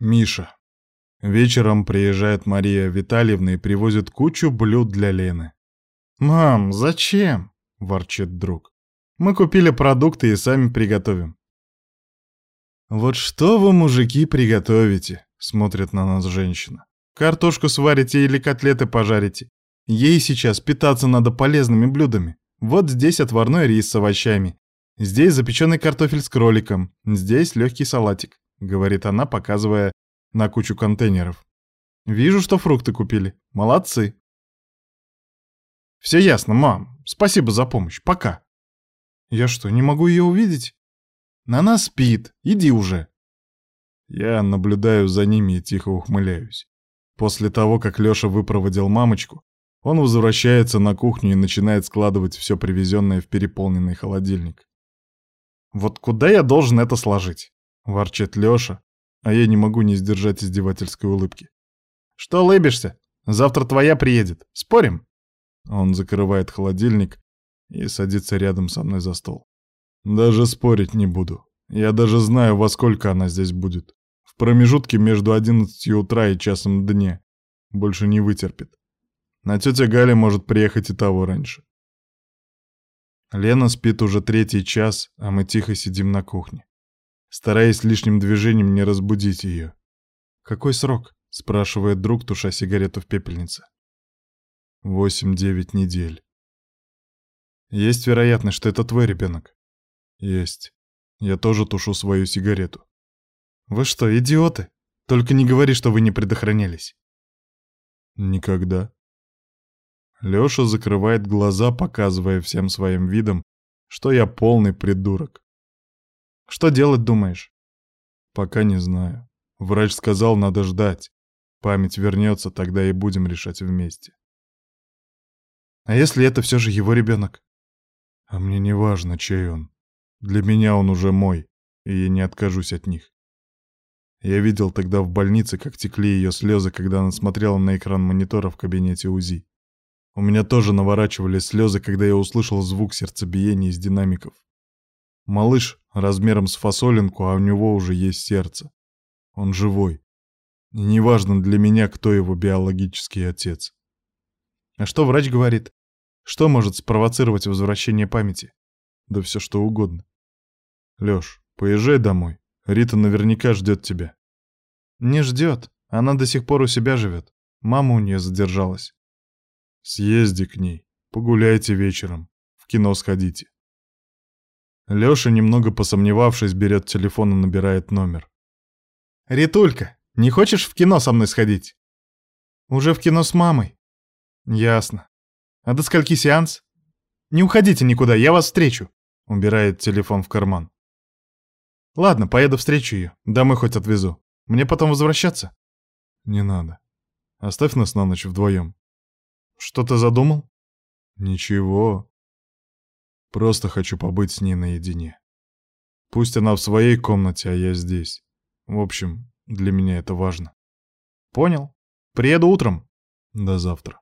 Миша. Вечером приезжает Мария Витальевна и привозит кучу блюд для Лены. «Мам, зачем?» — ворчит друг. «Мы купили продукты и сами приготовим». «Вот что вы, мужики, приготовите?» — смотрит на нас женщина. «Картошку сварите или котлеты пожарите? Ей сейчас питаться надо полезными блюдами. Вот здесь отварной рис с овощами. Здесь запеченный картофель с кроликом. Здесь легкий салатик», — говорит она, показывая на кучу контейнеров. «Вижу, что фрукты купили. Молодцы!» «Все ясно, мам. Спасибо за помощь. Пока!» «Я что, не могу ее увидеть?» «Она спит. Иди уже!» Я наблюдаю за ними и тихо ухмыляюсь. После того, как Лёша выпроводил мамочку, он возвращается на кухню и начинает складывать все привезенное в переполненный холодильник. «Вот куда я должен это сложить?» — ворчит Лёша, а я не могу не сдержать издевательской улыбки. «Что лыбишься? Завтра твоя приедет. Спорим?» Он закрывает холодильник и садится рядом со мной за стол. «Даже спорить не буду. Я даже знаю, во сколько она здесь будет. В промежутке между 11 утра и часом дня. Больше не вытерпит. А тетя Галя может приехать и того раньше. Лена спит уже третий час, а мы тихо сидим на кухне стараясь лишним движением не разбудить ее. «Какой срок?» — спрашивает друг, туша сигарету в пепельнице. «Восемь-девять недель». «Есть вероятность, что это твой ребенок?» «Есть. Я тоже тушу свою сигарету». «Вы что, идиоты? Только не говори, что вы не предохранялись». «Никогда». Лёша закрывает глаза, показывая всем своим видом, что я полный придурок. Что делать думаешь? Пока не знаю. Врач сказал, надо ждать. Память вернется, тогда и будем решать вместе. А если это все же его ребенок? А мне не важно, чей он. Для меня он уже мой, и я не откажусь от них. Я видел тогда в больнице, как текли ее слезы, когда она смотрела на экран монитора в кабинете УЗИ. У меня тоже наворачивались слезы, когда я услышал звук сердцебиения из динамиков. Малыш размером с фасолинку, а у него уже есть сердце. Он живой. И неважно для меня, кто его биологический отец. А что врач говорит? Что может спровоцировать возвращение памяти? Да все что угодно. Лёш, поезжай домой. Рита наверняка ждет тебя. Не ждет. Она до сих пор у себя живет. Мама у нее задержалась. Съезди к ней. Погуляйте вечером. В кино сходите. Лёша, немного посомневавшись, берет телефон и набирает номер. «Ритулька, не хочешь в кино со мной сходить?» «Уже в кино с мамой». «Ясно. А до скольки сеанс?» «Не уходите никуда, я вас встречу», — убирает телефон в карман. «Ладно, поеду встречу ее, домой хоть отвезу. Мне потом возвращаться?» «Не надо. Оставь нас на ночь вдвоем». «Что ты задумал?» «Ничего. Просто хочу побыть с ней наедине. Пусть она в своей комнате, а я здесь. В общем, для меня это важно. Понял. Приеду утром. До завтра.